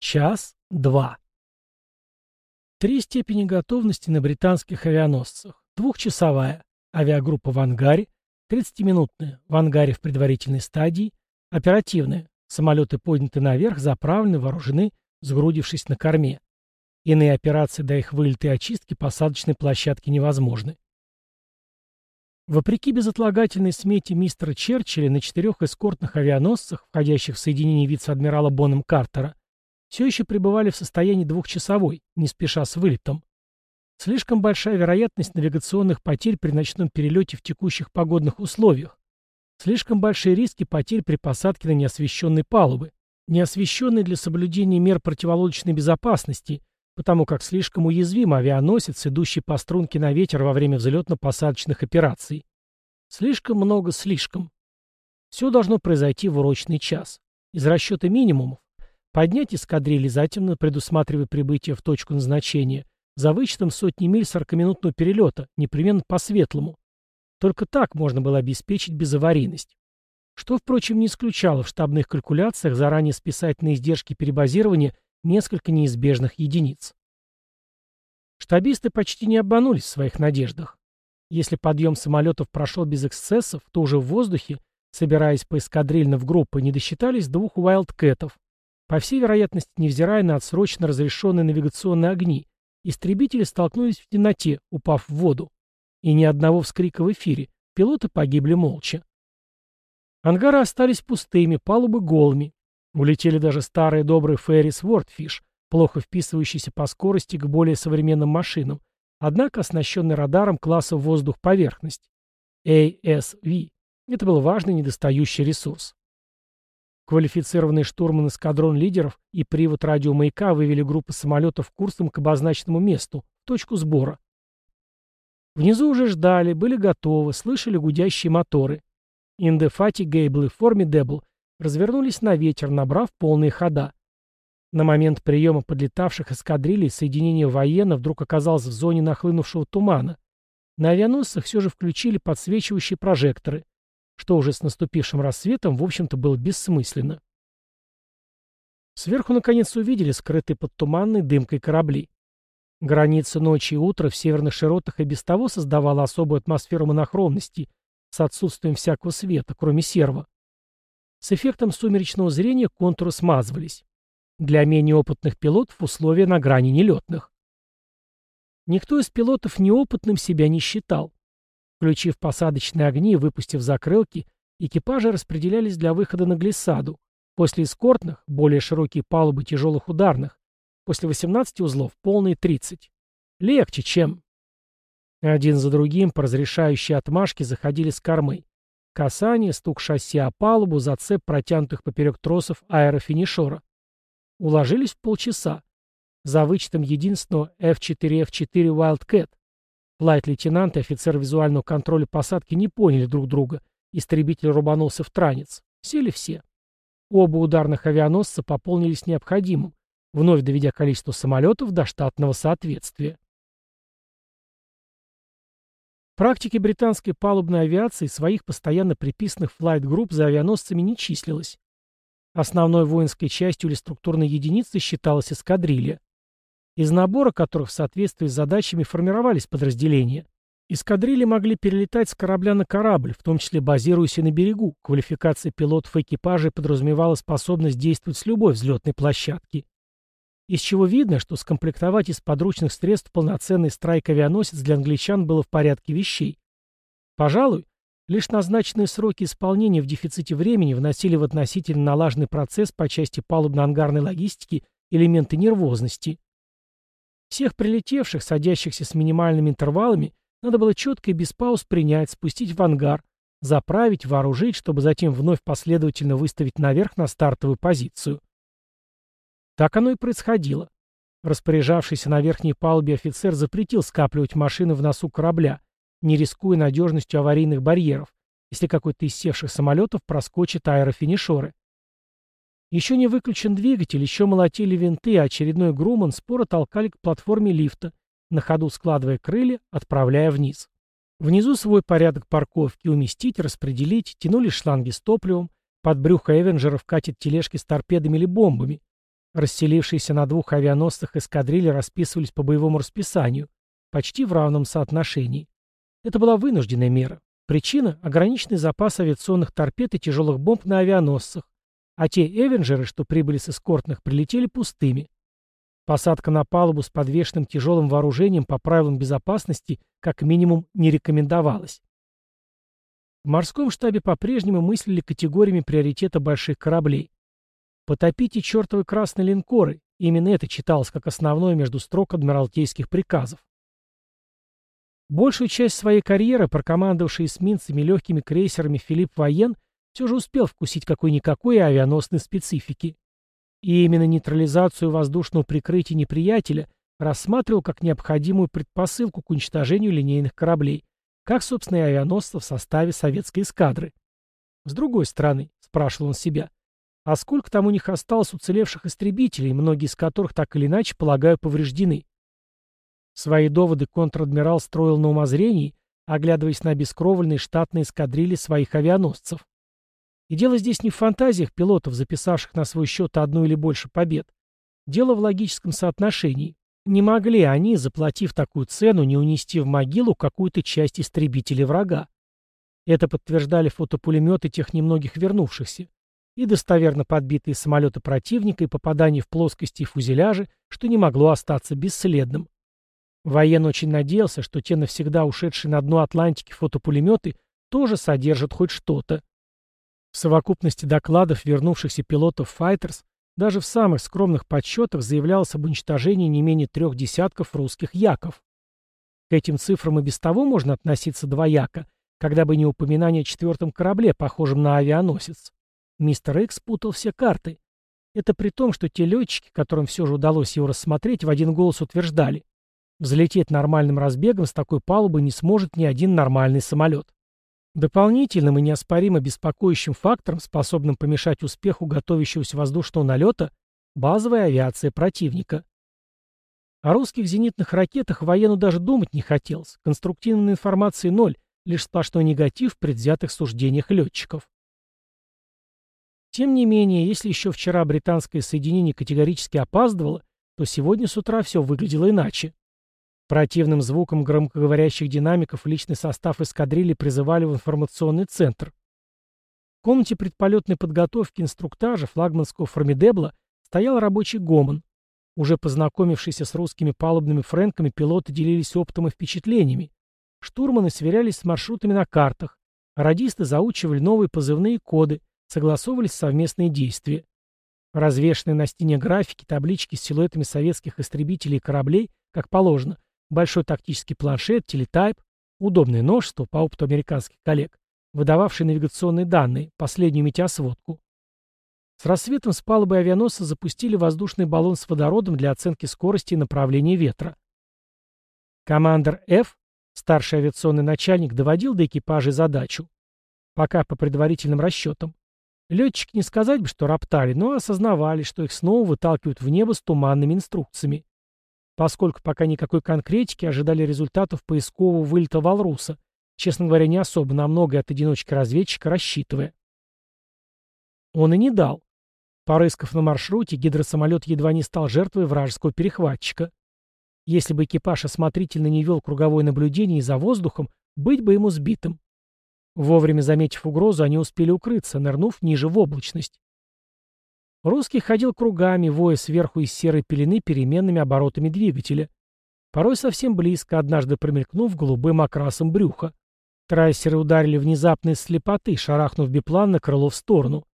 Час-два. Три степени готовности на британских авианосцах. Двухчасовая. Авиагруппа в ангаре. 30-минутная. В ангаре в предварительной стадии. Оперативная. Самолеты подняты наверх, заправлены, вооружены, сгрудившись на корме. Иные операции до их вылета и очистки посадочной площадки невозможны. Вопреки безотлагательной смете мистера Черчилля на четырех эскортных авианосцах, входящих в соединение вице-адмирала Боном Картера, все еще пребывали в состоянии двухчасовой, не спеша с вылетом. Слишком большая вероятность навигационных потерь при ночном перелете в текущих погодных условиях. Слишком большие риски потерь при посадке на неосвещенной палубы, неосвещенной для соблюдения мер противолодочной безопасности, потому как слишком уязвим авианосец, идущий по струнке на ветер во время взлетно-посадочных операций. Слишком много слишком. Все должно произойти в урочный час. Из расчета минимумов Поднять эскадрильи затемно, предусматривая прибытие в точку назначения, за вычетом сотни миль сорокаминутного перелета, непременно по-светлому. Только так можно было обеспечить безаварийность. Что, впрочем, не исключало в штабных калькуляциях заранее списать на издержки перебазирования несколько неизбежных единиц. Штабисты почти не обманулись в своих надеждах. Если подъем самолетов прошел без эксцессов, то уже в воздухе, собираясь по эскадрильно в группы, не досчитались двух «Уайлдкэтов», по всей вероятности, невзирая на отсрочно разрешенные навигационные огни, истребители столкнулись в темноте, упав в воду. И ни одного вскрика в эфире, пилоты погибли молча. Ангары остались пустыми, палубы голыми. Улетели даже старые добрые Феррис Wordfish, плохо вписывающиеся по скорости к более современным машинам, однако оснащенный радаром класса воздух-поверхность. ASV. Это был важный недостающий ресурс. Квалифицированный штурман эскадрон лидеров и привод радиомаяка вывели группу самолетов курсом к обозначенному месту, точку сбора. Внизу уже ждали, были готовы, слышали гудящие моторы. Индефати, Гейбл и Формидебл развернулись на ветер, набрав полные хода. На момент приема подлетавших эскадрилей соединение военно вдруг оказалось в зоне нахлынувшего тумана. На авианосцах все же включили подсвечивающие прожекторы что уже с наступившим рассветом, в общем-то, было бессмысленно. Сверху, наконец, увидели скрытые под туманной дымкой корабли. Граница ночи и утра в северных широтах и без того создавала особую атмосферу монохромности с отсутствием всякого света, кроме серва. С эффектом сумеречного зрения контуры смазывались. Для менее опытных пилотов условия на грани нелетных. Никто из пилотов неопытным себя не считал. Включив посадочные огни и выпустив закрылки, экипажи распределялись для выхода на глиссаду. После эскортных, более широкие палубы тяжелых ударных. После 18 узлов полные 30. Легче, чем... Один за другим по разрешающей отмашке заходили с кормы. Касание, стук шасси о палубу, зацеп протянутых поперек тросов аэрофинишора. Уложились в полчаса. За вычетом единственного F4F4 Wildcat. Лайт-лейтенант и офицер визуального контроля посадки не поняли друг друга. Истребитель рубанулся в транец. Сели все. Оба ударных авианосца пополнились необходимым, вновь доведя количество самолетов до штатного соответствия. В практике британской палубной авиации своих постоянно приписанных flight-групп за авианосцами не числилось. Основной воинской частью или структурной единицей считалась эскадрилья из набора которых в соответствии с задачами формировались подразделения. Эскадрильи могли перелетать с корабля на корабль, в том числе базируясь и на берегу. Квалификация пилотов экипажей подразумевала способность действовать с любой взлетной площадки. Из чего видно, что скомплектовать из подручных средств полноценный strike-авианосец для англичан было в порядке вещей. Пожалуй, лишь назначенные сроки исполнения в дефиците времени вносили в относительно налаженный процесс по части палубно-ангарной логистики элементы нервозности. Всех прилетевших, садящихся с минимальными интервалами, надо было четко и без пауз принять, спустить в ангар, заправить, вооружить, чтобы затем вновь последовательно выставить наверх на стартовую позицию. Так оно и происходило. Распоряжавшийся на верхней палубе офицер запретил скапливать машины в носу корабля, не рискуя надежностью аварийных барьеров, если какой-то из севших самолетов проскочит аэрофинишоры. Еще не выключен двигатель, еще молотили винты, а очередной Груман споро толкали к платформе лифта, на ходу складывая крылья, отправляя вниз. Внизу свой порядок парковки уместить, распределить, тянули шланги с топливом, под брюхо Эвенджеров катят тележки с торпедами или бомбами. Расселившиеся на двух авианосцах эскадрильи расписывались по боевому расписанию, почти в равном соотношении. Это была вынужденная мера. Причина – ограниченный запас авиационных торпед и тяжелых бомб на авианосцах, а те «Эвенджеры», что прибыли с эскортных, прилетели пустыми. Посадка на палубу с подвешенным тяжелым вооружением по правилам безопасности как минимум не рекомендовалась. В морском штабе по-прежнему мыслили категориями приоритета больших кораблей. «Потопите чертовы красные линкоры», именно это читалось как основное между строк адмиралтейских приказов. Большую часть своей карьеры прокомандовавший эсминцами легкими крейсерами Филипп Воен все же успел вкусить какой-никакой авианосной специфики. И именно нейтрализацию воздушного прикрытия неприятеля рассматривал как необходимую предпосылку к уничтожению линейных кораблей, как, собственно, и авианосцев в составе советской эскадры. С другой стороны, спрашивал он себя, а сколько там у них осталось уцелевших истребителей, многие из которых так или иначе, полагаю, повреждены? Свои доводы контр-адмирал строил на умозрении, оглядываясь на бескровольные штатные эскадрильи своих авианосцев. И дело здесь не в фантазиях пилотов, записавших на свой счет одну или больше побед. Дело в логическом соотношении. Не могли они, заплатив такую цену, не унести в могилу какую-то часть истребителей врага. Это подтверждали фотопулеметы тех немногих вернувшихся. И достоверно подбитые самолеты противника, и попадание в плоскости и фюзеляжи, что не могло остаться бесследным. Воен очень надеялся, что те навсегда ушедшие на дно Атлантики фотопулеметы тоже содержат хоть что-то. В совокупности докладов вернувшихся пилотов «Файтерс» даже в самых скромных подсчетах заявлялось об уничтожении не менее трех десятков русских яков. К этим цифрам и без того можно относиться двояко, когда бы не упоминание о четвертом корабле, похожем на авианосец. Мистер Икс путал все карты. Это при том, что те летчики, которым все же удалось его рассмотреть, в один голос утверждали. Взлететь нормальным разбегом с такой палубы не сможет ни один нормальный самолет. Дополнительным и неоспоримо беспокоящим фактором, способным помешать успеху готовящегося воздушного налета, базовая авиация противника. О русских зенитных ракетах воену даже думать не хотелось. Конструктивной информации ноль, лишь сплошной негатив в предвзятых суждениях летчиков. Тем не менее, если еще вчера британское соединение категорически опаздывало, то сегодня с утра все выглядело иначе. Противным звуком громкоговорящих динамиков личный состав эскадрильи призывали в информационный центр. В комнате предполетной подготовки инструктажа флагманского формидебла стоял рабочий гомон. Уже познакомившиеся с русскими палубными френками, пилоты делились опытом и впечатлениями. Штурманы сверялись с маршрутами на картах. Радисты заучивали новые позывные коды, согласовывались совместные действия. Развешенные на стене графики, таблички с силуэтами советских истребителей и кораблей, как положено, Большой тактический планшет, телетайп, удобное множество, по опыту американских коллег, выдававший навигационные данные, последнюю метеосводку. С рассветом с палубы авианосца запустили воздушный баллон с водородом для оценки скорости и направления ветра. Командор Ф, старший авиационный начальник, доводил до экипажей задачу. Пока по предварительным расчетам. Летчики не сказать бы, что роптали, но осознавали, что их снова выталкивают в небо с туманными инструкциями поскольку пока никакой конкретики ожидали результатов поискового вылета Валруса, честно говоря, не особо на многое от одиночка-разведчика рассчитывая. Он и не дал. Порыскав на маршруте, гидросамолет едва не стал жертвой вражеского перехватчика. Если бы экипаж осмотрительно не вел круговое наблюдение за воздухом, быть бы ему сбитым. Вовремя заметив угрозу, они успели укрыться, нырнув ниже в облачность. Русский ходил кругами, воя сверху из серой пелены переменными оборотами двигателя. Порой совсем близко, однажды промелькнув голубым окрасом брюха. Трассеры ударили внезапно из слепоты, шарахнув биплан на крыло в сторону.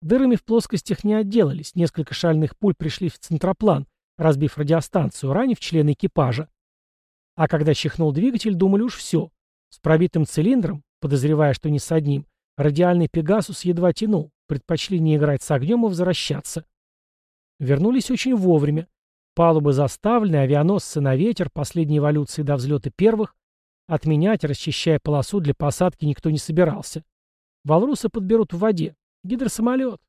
Дырами в плоскостях не отделались, несколько шальных пуль пришли в центроплан, разбив радиостанцию, ранив члена экипажа. А когда чихнул двигатель, думали уж все. С пробитым цилиндром, подозревая, что не с одним, радиальный «Пегасус» едва тянул, предпочли не играть с огнем и возвращаться. Вернулись очень вовремя. Палубы заставлены, авианосцы на ветер, последней эволюции до взлета первых. Отменять, расчищая полосу для посадки, никто не собирался. Валрусы подберут в воде. Гидросамолет.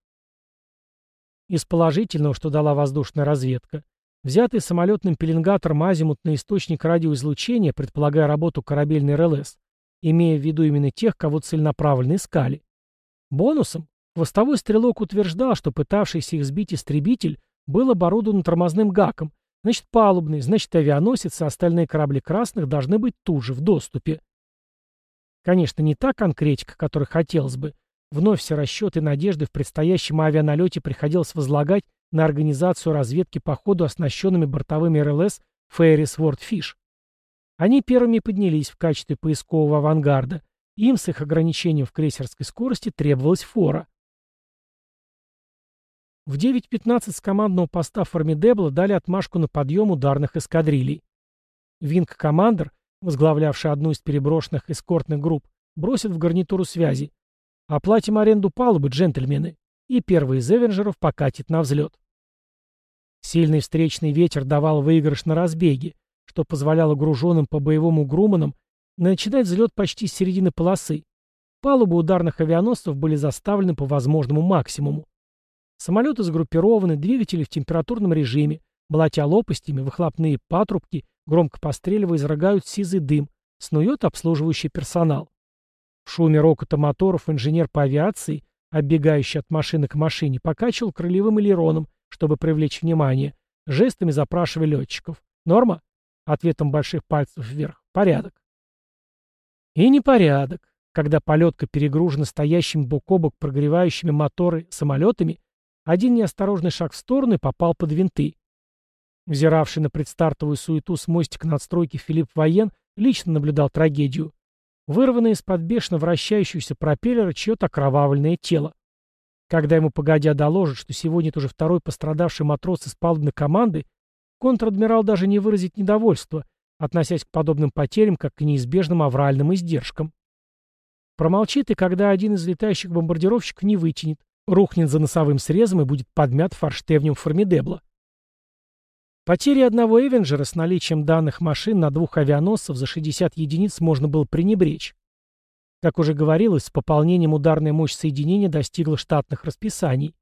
Из положительного, что дала воздушная разведка, взятый самолетным пеленгатором азимутный источник радиоизлучения, предполагая работу корабельной РЛС, имея в виду именно тех, кого целенаправленно искали. Бонусом Хвостовой стрелок утверждал, что пытавшийся их сбить истребитель был оборудован тормозным гаком, значит палубный, значит авианосец и остальные корабли красных должны быть тут же, в доступе. Конечно, не та конкретика, которой хотелось бы. Вновь все расчеты и надежды в предстоящем авианалете приходилось возлагать на организацию разведки по ходу оснащенными бортовыми РЛС Фейрис Вордфиш. Они первыми поднялись в качестве поискового авангарда. Им с их ограничением в крейсерской скорости требовалась фора. В 9.15 с командного поста Формидебла дали отмашку на подъем ударных эскадрилей. Винг-командер, возглавлявший одну из переброшенных эскортных групп, бросит в гарнитуру связи. Оплатим аренду палубы, джентльмены. И первый из Эвенджеров покатит на взлет. Сильный встречный ветер давал выигрыш на разбеге, что позволяло груженным по боевому Груманам начинать взлет почти с середины полосы. Палубы ударных авианосцев были заставлены по возможному максимуму. Самолеты сгруппированы, двигатели в температурном режиме, молотя лопастями, выхлопные патрубки, громко постреливая, изрыгают сизый дым, снует обслуживающий персонал. В шуме рокота моторов инженер по авиации, оббегающий от машины к машине, покачивал крылевым элероном, чтобы привлечь внимание, жестами запрашивая летчиков. Норма? Ответом больших пальцев вверх. Порядок. И непорядок. Когда полетка перегружена стоящими бок о бок прогревающими моторы самолетами, один неосторожный шаг в сторону и попал под винты. Взиравший на предстартовую суету с мостика надстройки Филипп Воен лично наблюдал трагедию. Вырванное из-под бешено вращающегося пропеллера чье-то окровавленное тело. Когда ему погодя доложат, что сегодня это уже второй пострадавший матрос из палубной команды, контр-адмирал даже не выразит недовольства, относясь к подобным потерям как к неизбежным авральным издержкам. Промолчит и когда один из летающих бомбардировщиков не вытянет, рухнет за носовым срезом и будет подмят форштевнем Формидебла. Потери одного Эвенджера с наличием данных машин на двух авианосцев за 60 единиц можно было пренебречь. Как уже говорилось, с пополнением ударная мощь соединения достигла штатных расписаний.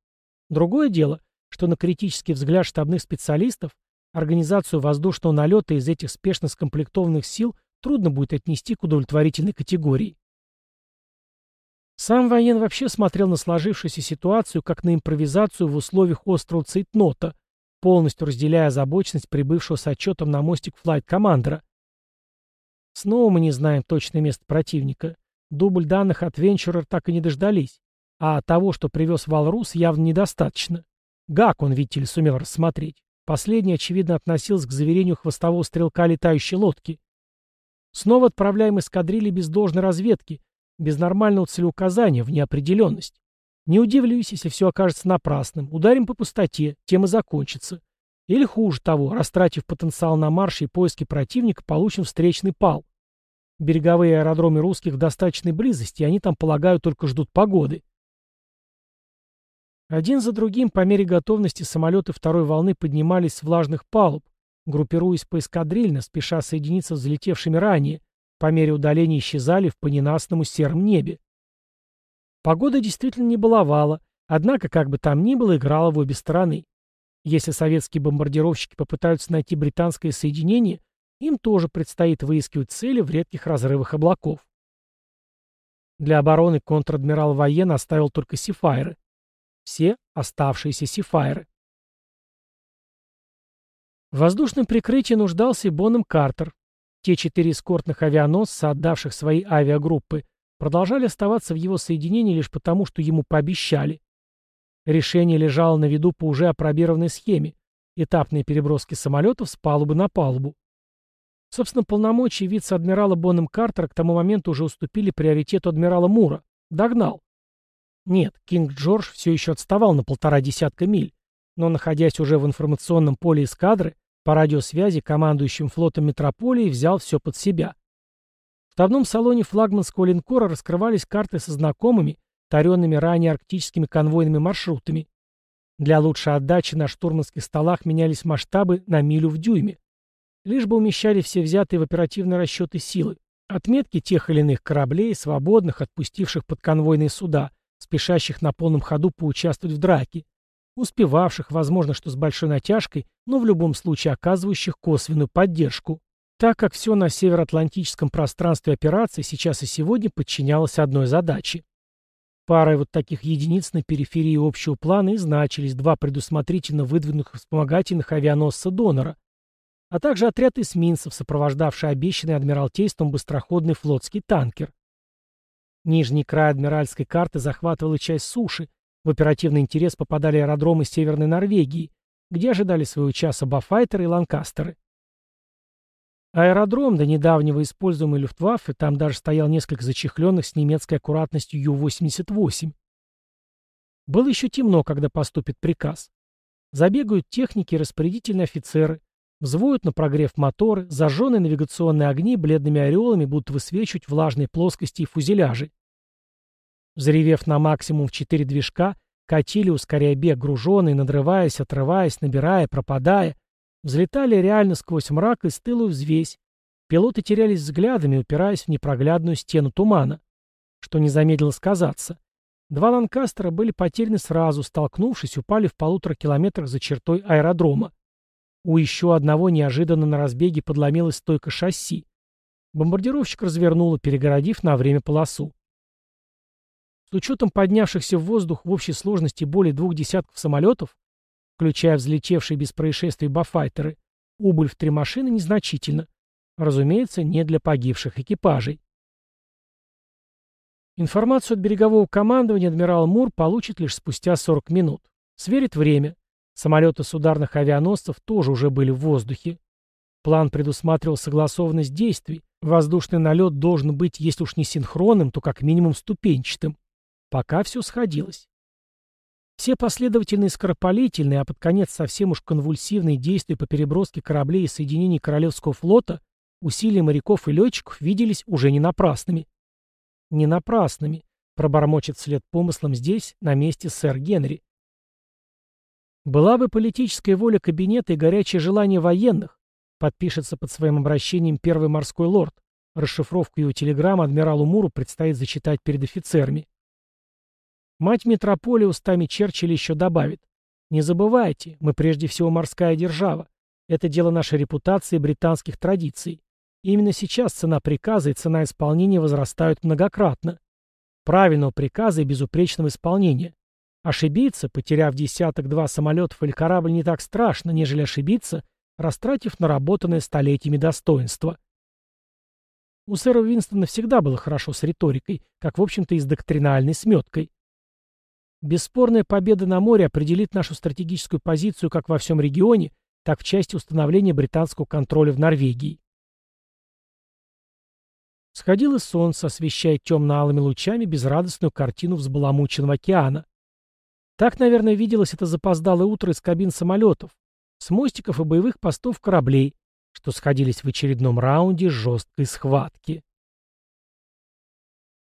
Другое дело, что на критический взгляд штабных специалистов организацию воздушного налета из этих спешно скомплектованных сил трудно будет отнести к удовлетворительной категории. Сам воен вообще смотрел на сложившуюся ситуацию как на импровизацию в условиях острова Цейтнота, полностью разделяя озабоченность прибывшего с отчетом на мостик флайт-командера. Снова мы не знаем точное место противника. Дубль данных от Венчурер так и не дождались. А того, что привез Валрус, явно недостаточно. Гак он, видите ли, сумел рассмотреть. Последний, очевидно, относился к заверению хвостового стрелка летающей лодки. Снова отправляем эскадрильи без должной разведки, без нормального целеуказания, в неопределенность. Не удивлюсь, если все окажется напрасным. Ударим по пустоте, тем и закончится. Или хуже того, растратив потенциал на марше и поиски противника, получим встречный пал. Береговые аэродромы русских в достаточной близости, они там, полагаю, только ждут погоды. Один за другим по мере готовности самолеты второй волны поднимались с влажных палуб, группируясь по эскадрильно, спеша соединиться с взлетевшими ранее, по мере удаления исчезали в поненастному сером небе. Погода действительно не баловала, однако, как бы там ни было, играла в обе стороны. Если советские бомбардировщики попытаются найти британское соединение, им тоже предстоит выискивать цели в редких разрывах облаков. Для обороны контр-адмирал Воен оставил только сифайры. Все оставшиеся сифайры. В воздушном прикрытии нуждался и Бонем Картер, те четыре эскортных авианосца, отдавших свои авиагруппы, продолжали оставаться в его соединении лишь потому, что ему пообещали. Решение лежало на виду по уже опробированной схеме – этапные переброски самолетов с палубы на палубу. Собственно, полномочия вице-адмирала Боннем Картера к тому моменту уже уступили приоритету адмирала Мура. Догнал. Нет, Кинг Джордж все еще отставал на полтора десятка миль, но, находясь уже в информационном поле эскадры, по радиосвязи командующим флотом метрополии взял все под себя. В штабном салоне флагманского линкора раскрывались карты со знакомыми, таренными ранее арктическими конвойными маршрутами. Для лучшей отдачи на штурманских столах менялись масштабы на милю в дюйме. Лишь бы умещали все взятые в оперативные расчеты силы. Отметки тех или иных кораблей, свободных, отпустивших под конвойные суда, спешащих на полном ходу поучаствовать в драке успевавших, возможно, что с большой натяжкой, но в любом случае оказывающих косвенную поддержку, так как все на североатлантическом пространстве операции сейчас и сегодня подчинялось одной задаче. Парой вот таких единиц на периферии общего плана и значились два предусмотрительно выдвинутых вспомогательных авианосца донора, а также отряд эсминцев, сопровождавший обещанный Адмиралтейством быстроходный флотский танкер. Нижний край адмиральской карты захватывала часть суши, в оперативный интерес попадали аэродромы Северной Норвегии, где ожидали своего часа бафайтеры и ланкастеры. Аэродром, до недавнего используемый Люфтваффе, там даже стоял несколько зачехленных с немецкой аккуратностью Ю-88. Было еще темно, когда поступит приказ. Забегают техники и распорядительные офицеры, взвоют на прогрев моторы, зажженные навигационные огни бледными ореолами будут высвечивать влажные плоскости и фузеляжи. Заревев на максимум в четыре движка, катили, ускоряя бег, груженные, надрываясь, отрываясь, набирая, пропадая, взлетали реально сквозь мрак и стылую взвесь. Пилоты терялись взглядами, упираясь в непроглядную стену тумана, что не замедлило сказаться. Два ланкастера были потеряны сразу, столкнувшись, упали в полутора километрах за чертой аэродрома. У еще одного неожиданно на разбеге подломилась стойка шасси. Бомбардировщик развернуло, перегородив на время полосу. С учетом поднявшихся в воздух в общей сложности более двух десятков самолетов, включая взлетевшие без происшествий бафайтеры, убыль в три машины незначительна. Разумеется, не для погибших экипажей. Информацию от берегового командования адмирал Мур получит лишь спустя 40 минут. Сверит время. Самолеты с ударных авианосцев тоже уже были в воздухе. План предусматривал согласованность действий. Воздушный налет должен быть, если уж не синхронным, то как минимум ступенчатым. Пока все сходилось. Все последовательные скоропалительные, а под конец совсем уж конвульсивные действия по переброске кораблей и соединении Королевского флота усилия моряков и летчиков виделись уже не напрасными. Не напрасными, пробормочет след помыслом здесь, на месте сэр Генри. Была бы политическая воля кабинета и горячее желание военных, подпишется под своим обращением первый морской лорд. Расшифровку его телеграммы адмиралу Муру предстоит зачитать перед офицерами. Мать метрополии устами Черчилля еще добавит. Не забывайте, мы прежде всего морская держава. Это дело нашей репутации и британских традиций. И именно сейчас цена приказа и цена исполнения возрастают многократно. Правильного приказа и безупречного исполнения. Ошибиться, потеряв десяток-два самолетов или корабль, не так страшно, нежели ошибиться, растратив наработанное столетиями достоинство. У сэра Винстона всегда было хорошо с риторикой, как, в общем-то, и с доктринальной сметкой. Бесспорная победа на море определит нашу стратегическую позицию как во всем регионе, так в части установления британского контроля в Норвегии. Сходило солнце, освещая темно-алыми лучами безрадостную картину взбаламученного океана. Так, наверное, виделось это запоздалое утро из кабин самолетов, с мостиков и боевых постов кораблей, что сходились в очередном раунде жесткой схватки.